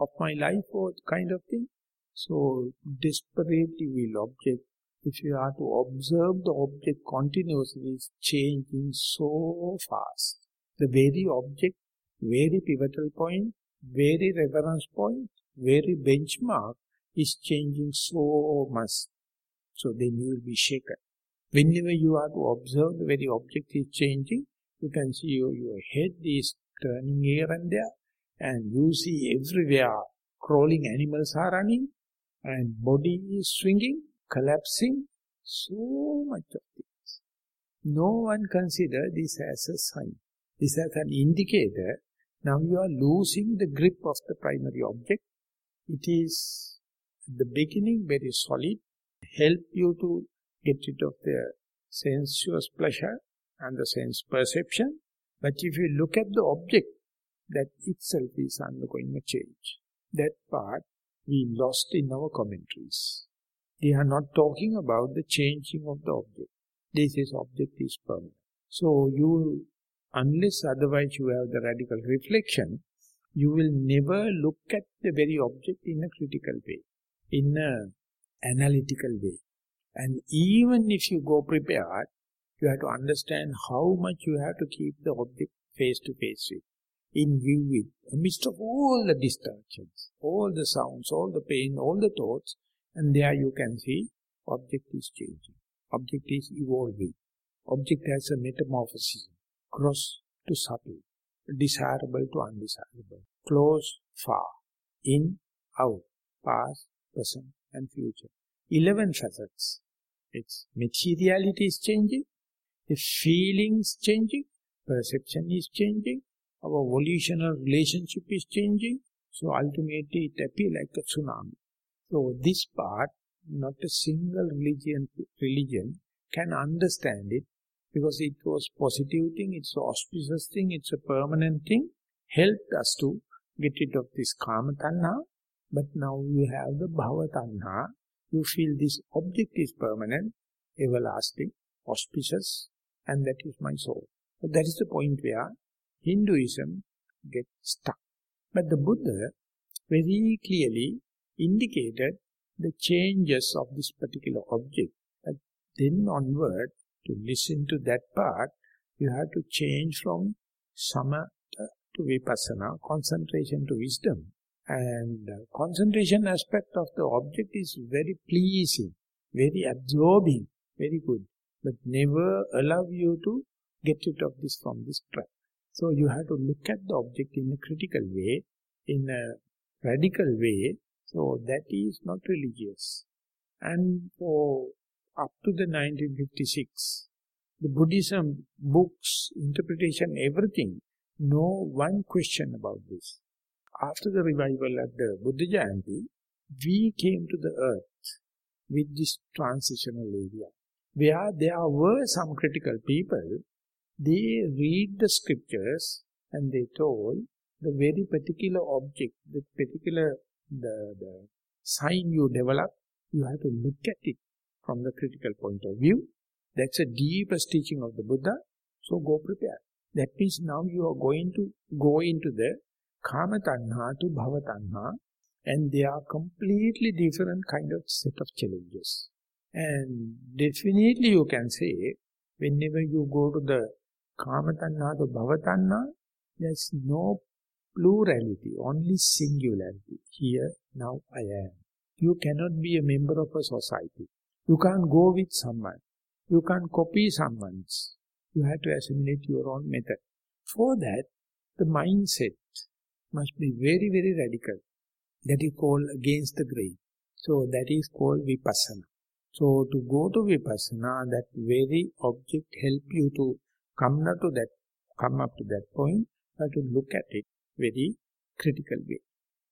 of my life or kind of thing? So, desperately will object, if you are to observe the object continuously, is changing so fast. The very object, very pivotal point, very reference point, very benchmark is changing so much. So then you will be shaken. Whenever you are to observe the very object is changing, you can see your, your head is turning here and there, and you see everywhere crawling animals are running, and body is swinging, collapsing, so much of things. No one consider this as a sign. This as an indicator. Now you are losing the grip of the primary object. It is at the beginning very solid, help you to get rid of the sensuous pleasure and the sense perception. But if you look at the object, that itself is undergoing a change. That part we lost in our commentaries. They are not talking about the changing of the object. This is object is permanent. So you, unless otherwise you have the radical reflection, you will never look at the very object in a critical way in an analytical way. And even if you go prepared, you have to understand how much you have to keep the object face to face with, in view with, amidst of all the distractions, all the sounds, all the pain, all the thoughts, And there you can see object is changing. Object is evolving. Object has a metamorphosis, gross to subtle, desirable to undesirable, close, far, in, out, past, present and future. Eleven facets. Its materiality is changing, the feelings changing, perception is changing, our volitional relationship is changing, so ultimately it appears like a tsunami. So this part, not a single religion, religion can understand it because it was positive thing, it's auspicious thing, it's a permanent thing, helped us to get rid of this kama tanha, but now you have the bhava tanha, you feel this object is permanent, everlasting, auspicious, and that is my soul. So that is the point where Hinduism gets stuck. But the Buddha very clearly indicated the changes of this particular object. And then onward, to listen to that part, you have to change from samatha to vipassana, concentration to wisdom. And uh, concentration aspect of the object is very pleasing, very absorbing, very good, but never allow you to get rid of this from this trap. So you have to look at the object in a critical way, in a radical way, so that is not religious. And for up to the 1956, the Buddhism books, interpretation, everything, no one question about this. After the revival at the Buddha Jayanti, we came to the earth with this transitional area, where there were some critical people, they read the scriptures and they told the very particular object, the particular the, the sign you develop, you have to look at it from the critical point of view. That's a deepest teaching of the Buddha. So go prepare. That means now you are going to go into the Kama Tanha to Bhava Tanha and they are completely different kind of set of challenges. And definitely you can say, whenever you go to the Kama Tanha to Bhava Tanha, there's no plurality, only singularity. Here, now I am. You cannot be a member of a society. You can't go with someone. You can't copy someone's. You have to assimilate your own method. For that, the mindset must be very, very radical. That is called against the grain. So that is called vipassana. So to go to vipassana, that very object help you to come up to that, come up to that point, have to look at it very critical way.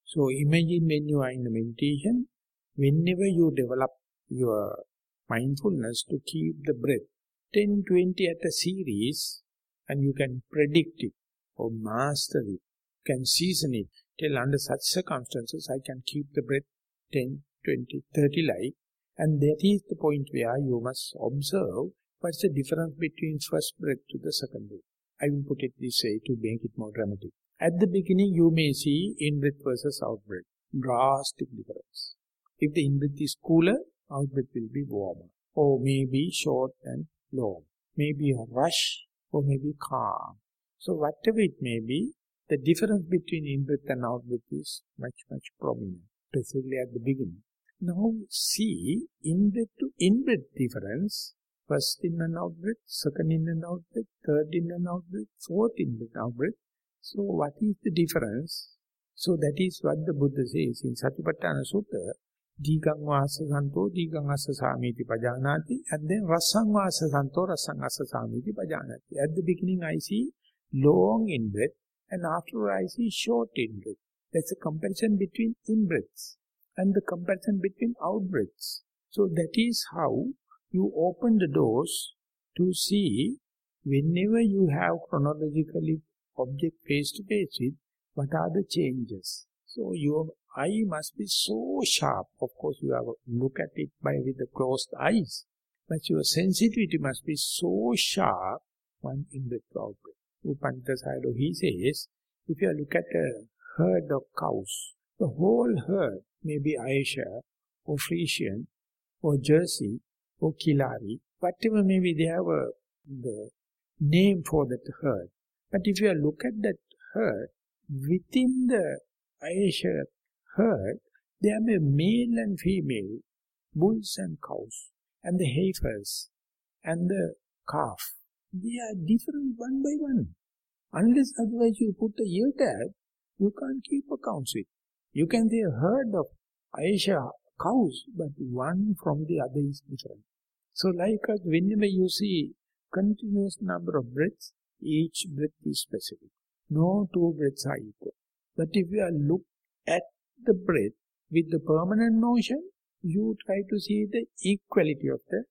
So imagine when you are in meditation, whenever you develop your mindfulness to keep the breath 10, 20 at a series, and you can predict it or master it, can season it, till under such circumstances I can keep the breath 10, 20, 30 like, and that is the point where you must observe what's the difference between first breath to the second breath. I will put it this way to make it more dramatic. At the beginning, you may see in-breath versus out-breath. Drastic difference. If the in-breath is cooler, out-breath will be warmer. Or maybe short and long. Maybe a rush or maybe calm. So whatever it may be, the difference between in-breath and out-breath is much, much prominent, especially at the beginning. Now see in-breath to in-breath difference, first in and out-breath, second in and out-breath, third in and out-breath, fourth in-breath, out-breath, so what is the difference? So that is what the Buddha says in Satipatthana Sutta, Digang vasa santo, digang asa samiti pajanati, and then rasang vasa santo, rasang asa samiti pajanati. At the beginning I see long in-breath, and after I see short in-breath. That's a comparison between in-breaths and the comparison between out-breaths. So that is how you open the doors to see whenever you have chronologically object face to face with, what are the changes? So your eye must be so sharp. Of course, you have look at it by with the closed eyes. But your sensitivity must be so sharp, one in the out breath. U Pandita Sayadaw, he says, if you look at a herd of cows, the whole herd may be Ayrshire, or Friesian, or Jersey, or Kilari, whatever may be, they have a, the name for that herd. But if you look at that herd, within the Ayrshire herd, There are male and female, bulls and cows, and the heifers, and the calf. They are different one by one. Unless otherwise you put a ear tag, you can't keep accounts with. You can see a herd of Ayrshire cows, but one from the other is different. So like whenever you see continuous number of breaths, each breath is specific. No two breaths are equal. But if you are look at the breath with the permanent motion, you try to see the equality of the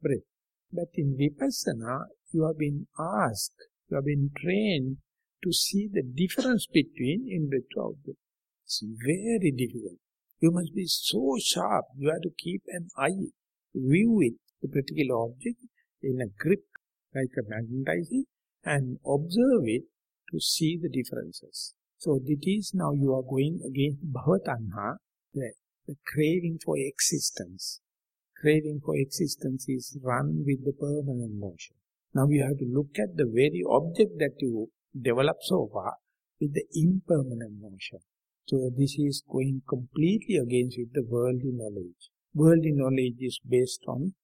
breath. But in Vipassana, you have been asked, you have been trained to see the difference between in-breath to out-breath. It's very difficult. You must be so sharp, you have to keep an eye, view it, the particular object in a grip like a magnetizing and observe it to see the differences. So it is now you are going against bhavatanha, the, the craving for existence. Craving for existence is run with the permanent motion. Now you have to look at the very object that you developed so far with the impermanent motion. So this is going completely against with the worldly knowledge. Worldly knowledge is based on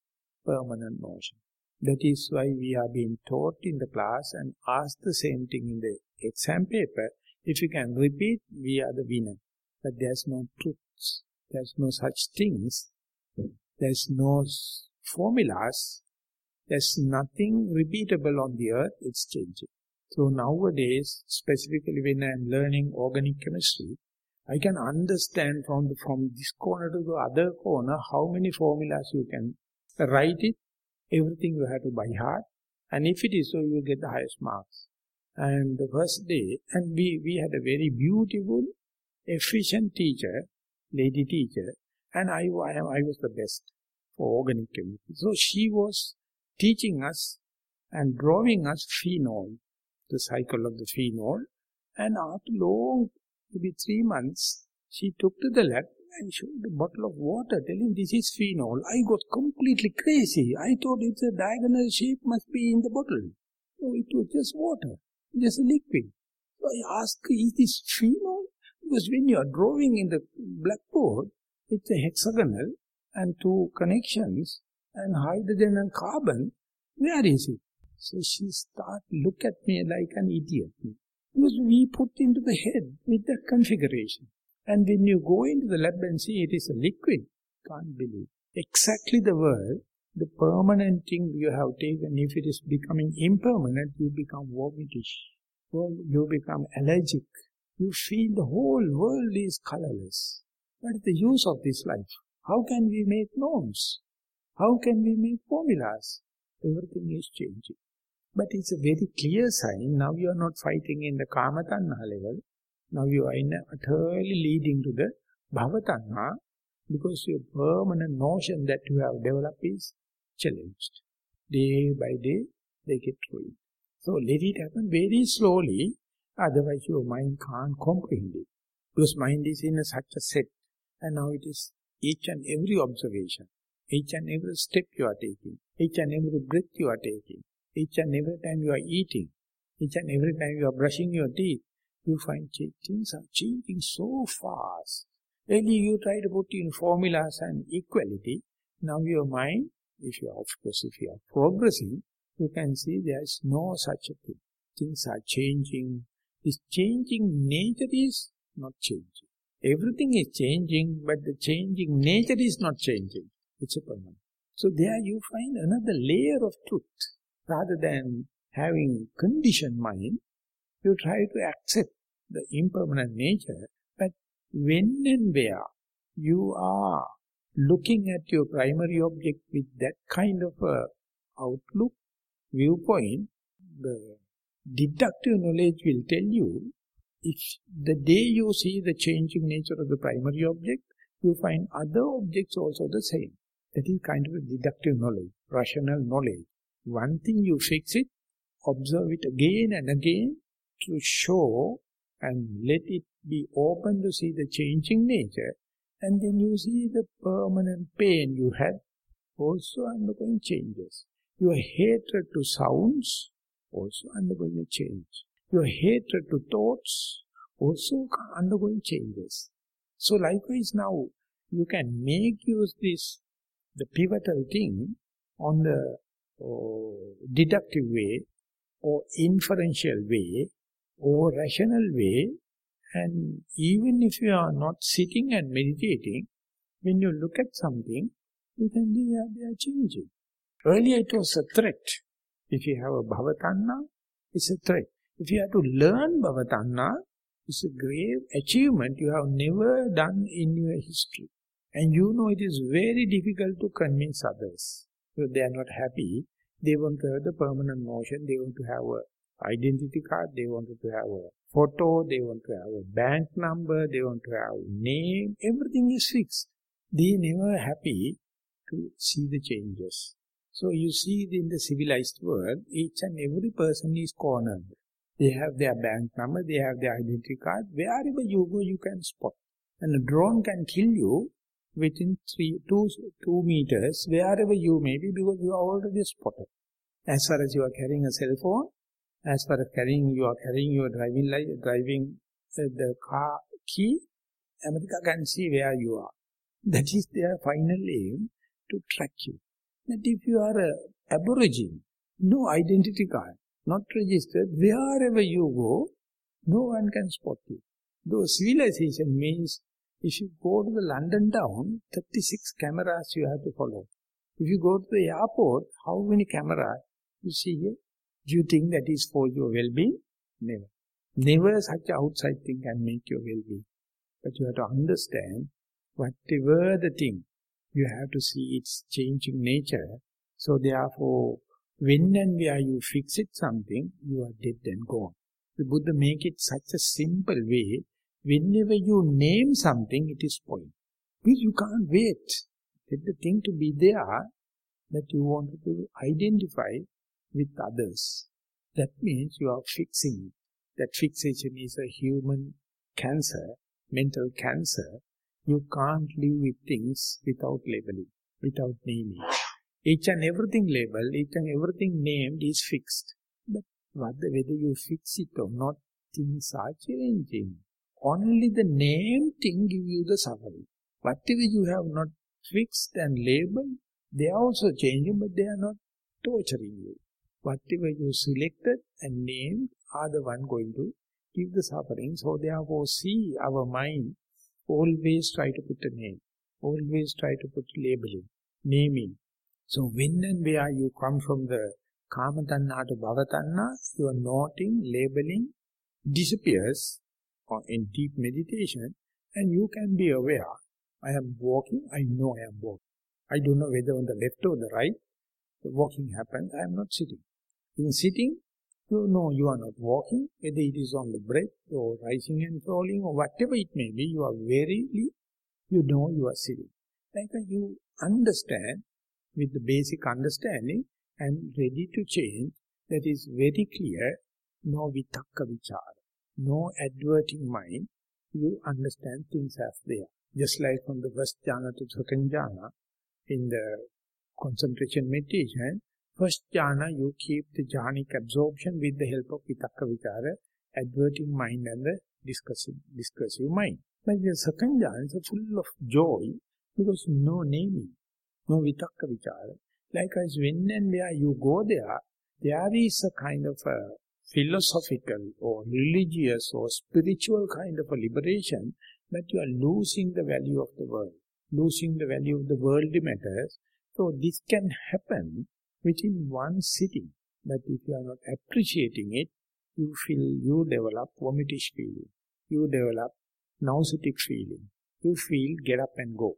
permanent motion. That is why we are being taught in the class and asked the same thing in the exam paper. If you can repeat, we are the winner. But there's no truths. There's no such things. There's no formulas. There's nothing repeatable on the earth. It's changing. So nowadays, specifically when I'm learning organic chemistry, I can understand from the, from this corner to the other corner how many formulas you can write it. Everything you have to by heart. And if it is so, you get the highest marks. And the first day, and we, we had a very beautiful, efficient teacher, lady teacher, and I, I, I was the best for organic chemistry. So she was teaching us and drawing us phenol, the cycle of the phenol. And after long, maybe three months, she took to the lab and showed a bottle of water, telling this is phenol. I got completely crazy. I thought it's a diagonal shape must be in the bottle. No, it was just water, just a liquid. So I ask, is this phenol? Because when you are drawing in the blackboard, it's a hexagonal and two connections and hydrogen and carbon. Where is it? So she start look at me like an idiot. Because we put into the head with that configuration. And when you go into the lab and see it is a liquid, can't believe. Exactly the word, the permanent thing you have taken, if it is becoming impermanent, you become vomitish. You become allergic. You feel the whole world is colorless. What is the use of this life? How can we make norms? How can we make formulas? Everything is changing. But it's a very clear sign, now you are not fighting in the Kama level, now you are in utterly leading to the Bhavatanha, because your permanent notion that you have developed is challenged. Day by day, they get ruined. So let it happen very slowly, otherwise your mind can't comprehend it. Because mind is in a such a set, and now it is each and every observation, each and every step you are taking, each and every breath you are taking, each and every time you are eating, each and every time you are brushing your teeth, you find things are changing so fast. Earlier you try to put in formulas and equality. Now your mind, if you are, of course, if you are progressing, you can see there is no such a thing. Things are changing. This changing nature is not changing. Everything is changing, but the changing nature is not changing. It's a permanent. So there you find another layer of truth rather than having conditioned mind, you try to accept the impermanent nature, when and where you are looking at your primary object with that kind of a outlook, viewpoint, the deductive knowledge will tell you, if the day you see the changing nature of the primary object, you find other objects also the same. That is kind of a deductive knowledge, rational knowledge. One thing you fix it, observe it again and again to show and let it be open to see the changing nature and then you see the permanent pain you had also undergoing changes. Your hatred to sounds also undergoing a change. Your hatred to thoughts also undergoing changes. So likewise now, you can make use this, the pivotal thing on the oh, deductive way or inferential way or rational way and even if you are not sitting and meditating, when you look at something, you can see they are changing. Earlier it was a threat. If you have a bhavatanha, it's a threat. If you have to learn bhavatanha, it's a grave achievement you have never done in your history. And you know it is very difficult to convince others. Because they are not happy. They want to have the permanent notion. They want to have a identity card. They want to have a photo. They want to have a bank number. They want to have name. Everything is fixed. They never happy to see the changes. So you see in the civilized world, each and every person is cornered. They have their bank number, they have their identity card. Wherever you go, you can spot. And a drone can kill you within three, two, two meters, wherever you may be, because you are already spotted. As far as you are carrying a cell phone, as far as carrying, you are carrying your driving light, driving uh, the car key, America can see where you are. That is their final aim to track you. That if you are a aborigine, no identity card, not registered, wherever you go, no one can spot you. Though civilization means if you go to the London town, 36 cameras you have to follow. If you go to the airport, how many cameras you see here? Do you think that is for your well-being? Never. Never such outside thing can make your well-being. But you have to understand, whatever the thing, you have to see its changing nature. So therefore, when and where you fix it something, you are dead and gone. The Buddha make it such a simple way, whenever you name something, it is point. Because you can't wait. Let the thing to be there that you want to identify with others. That means you are fixing it. That fixation is a human cancer, mental cancer, you can't live with things without labeling, without naming. Each and everything labeled, each and everything named is fixed. But whether you fix it or not, things are changing. Only the name thing give you the suffering. Whatever you have not fixed and labeled, they are also changing, but they are not torturing you. Whatever you selected and named are the one going to give the suffering. So therefore see our mind always try to put a name, always try to put labeling, naming. So when and where you come from the kamatanha to bhavatanha, your noting, labeling disappears or in deep meditation and you can be aware, I am walking, I know I am walking. I don't know whether on the left or the right, the walking happens, I am not sitting. In sitting, you know you are not walking, whether it is on the breath or rising and falling or whatever it may be, you are very, you know you are sitting. Like uh, you understand with the basic understanding and ready to change, that is very clear, no vitakka vichara, no adverting mind, you understand things as they are. Just like from the first jhana to second jhana, in the concentration meditation, First jhana, you keep the jhanic absorption with the help of vitakka vichara, adverting mind and the discussive, discursive mind. But the second jhana is full of joy because no naming, no vitakka vichara. Likewise, when and where you go there, there is a kind of a philosophical or religious or spiritual kind of a liberation that you are losing the value of the world, losing the value of the worldly matters. So this can happen within one sitting. But if you are not appreciating it, you feel, you develop vomitish feeling. You develop nauseatic feeling. You feel get up and go.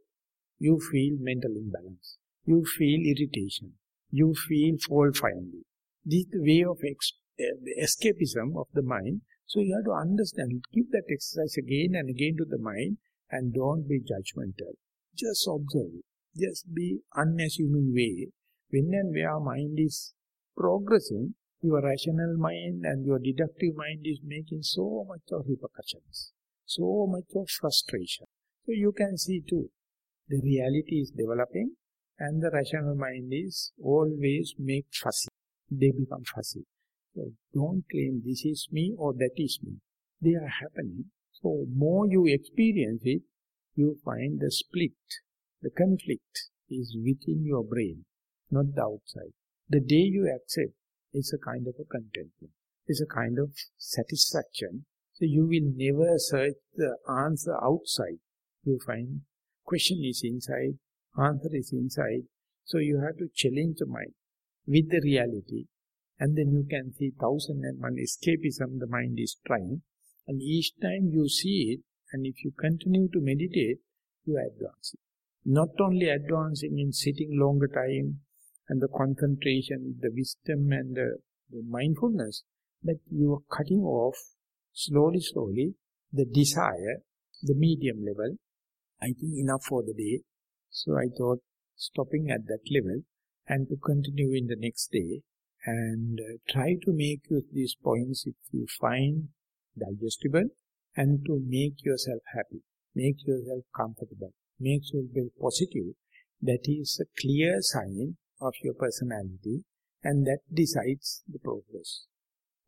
You feel mental imbalance. You feel irritation. You feel fault finding. This way of escapism of the mind. So you have to understand, give that exercise again and again to the mind and don't be judgmental. Just observe. Just be unassuming way when and where mind is progressing, your rational mind and your deductive mind is making so much of repercussions, so much of frustration. So you can see too, the reality is developing and the rational mind is always make fussy. They become fussy. So don't claim this is me or that is me. They are happening. So more you experience it, you find the split, the conflict is within your brain, not the outside. The day you accept, it's a kind of a contentment. It's a kind of satisfaction. So you will never search the answer outside. You find question is inside, answer is inside. So you have to challenge the mind with the reality. And then you can see thousand and one escapism the mind is trying. And each time you see it, and if you continue to meditate, you are advancing. Not only advancing in sitting longer time and the concentration, the wisdom and the, the mindfulness, but you are cutting off slowly, slowly the desire, the medium level. I think enough for the day. So I thought stopping at that level and to continue in the next day and uh, try to make these points if you find digestible and to make yourself happy, make yourself comfortable, make yourself positive, that is a clear sign of your personality and that decides the progress.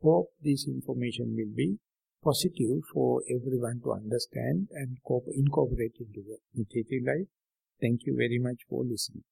Hope this information will be positive for everyone to understand and incorporate into the meditative life. Thank you very much for listening.